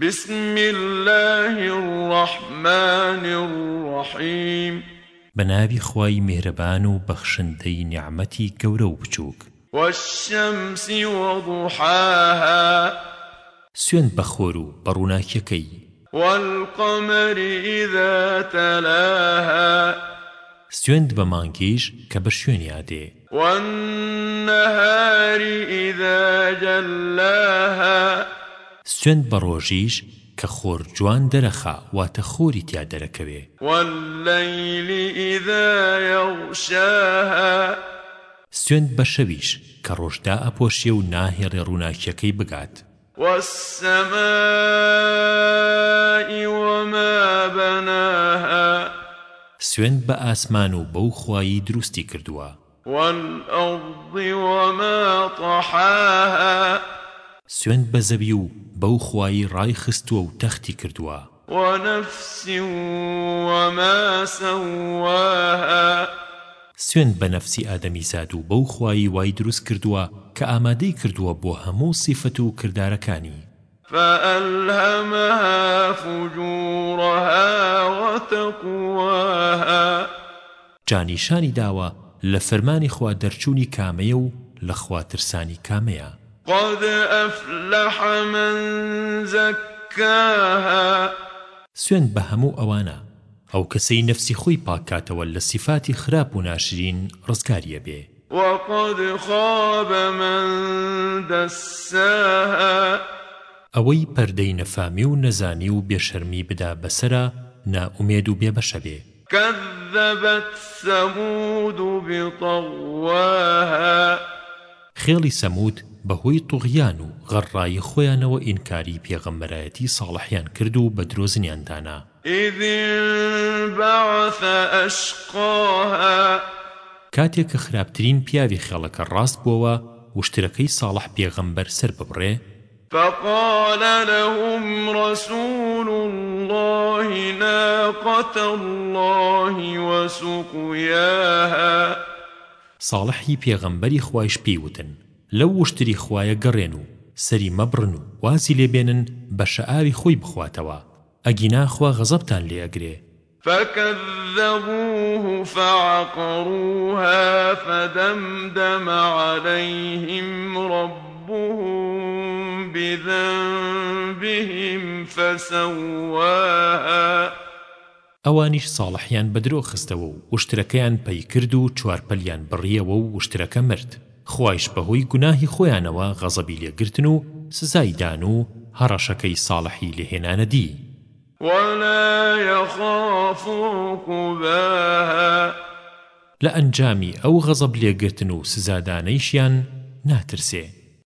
بسم الله الرحمن الرحيم بنابي خواي مهربان وبخشنتي نعمتي كورو بچوك والشمس وضحاها سوين بخورو بروناك يكي والقمر إذا تلاها سوێند بە مانگیش کە بە شوێنیادێ وەهاری ئیدەجلها سوێن بە ڕۆژیش کە خۆر جوان دەرەخا واتە خۆری تیا دەرەکەوێ واللەیلی ئیدا یەغشاها سوێن بە شەویش کە ڕۆژدا ئەپۆشیە و ناهێڕێ ڕووناکیەکەی بگات والسماء وما بناها سوێن بە ئاسمان و بەو خوایی دروستی کردووە والأرض وما طحاها سوێن بە زەوی و بەو خوایی ڕای خستووە و تەختی کردووە وەنفس وما سواها سوێن بە نەفسی ئادەمی زاد و بەو خوایی وای دروست کردووە کە ئامادەی کردووە بۆ هەموو سیفەت و کردارەکانی فألهمها فجورها وتقواها جانیشانی داوە لە فەرمانی خوا دەرچوونی کامەیە و لە خواترسانی کامەیە قد ئەفلح من زكاها سوێن بە هەموو ئەوانە ئەو کەسەی نفسی خۆی پاکاتەوە لە سیفاتی خراپ و ناشرین ڕزگاریە بێ وقد خاب من دساها ئەوەی پەردەی نەفامی و نەزانی و بێشەرمی بدا بەسرە ناومێد و بێبەشە بێ كذبت ثمود بطواها خيلي سمود بەهۆی توغیان و غەڕایی خۆیانەوە ئینکاری پێغەمبەرایەتی ساڵحیان کرد و بە درۆزنیاندانا إذ انبعث أشقاها کاتێک کە خراپترین پیاوی خێڵەکە ڕاست بووەوە وشترەکەی ساڵح پێغەمبەر سەر ببڕێ فقال لهم رسول الله ناقة الله وسقياها صالحي پیغمبری خواهش پیوتن لەو وشتری خوایە گەڕێن و سەری مەبڕن و واسی لێبێنن بە شەعاوی خۆی بخواتەوە ئەگیناخوا غەزەبتان لێەگرێ فكذبوه فعقروها فدمدم عليهم ربهم بذنبهم فسواها ئەوانیش ساڵحیان بەدرۆ خستەوە و وشترەکەیان پەی کرد و چوارپەلیان بڕیەوە و وشترەکە مرد خوایش بەهۆی گوناهی خۆیانەوە غەزەبی لێگرتن و سزایدان و هەڕەشەکەی ساڵحی لێهێنانە دی ولا يخاف عقباها لە ئەنجامی ئەو غەزەب لێگرتن و سزادانەیشیان ناترسێ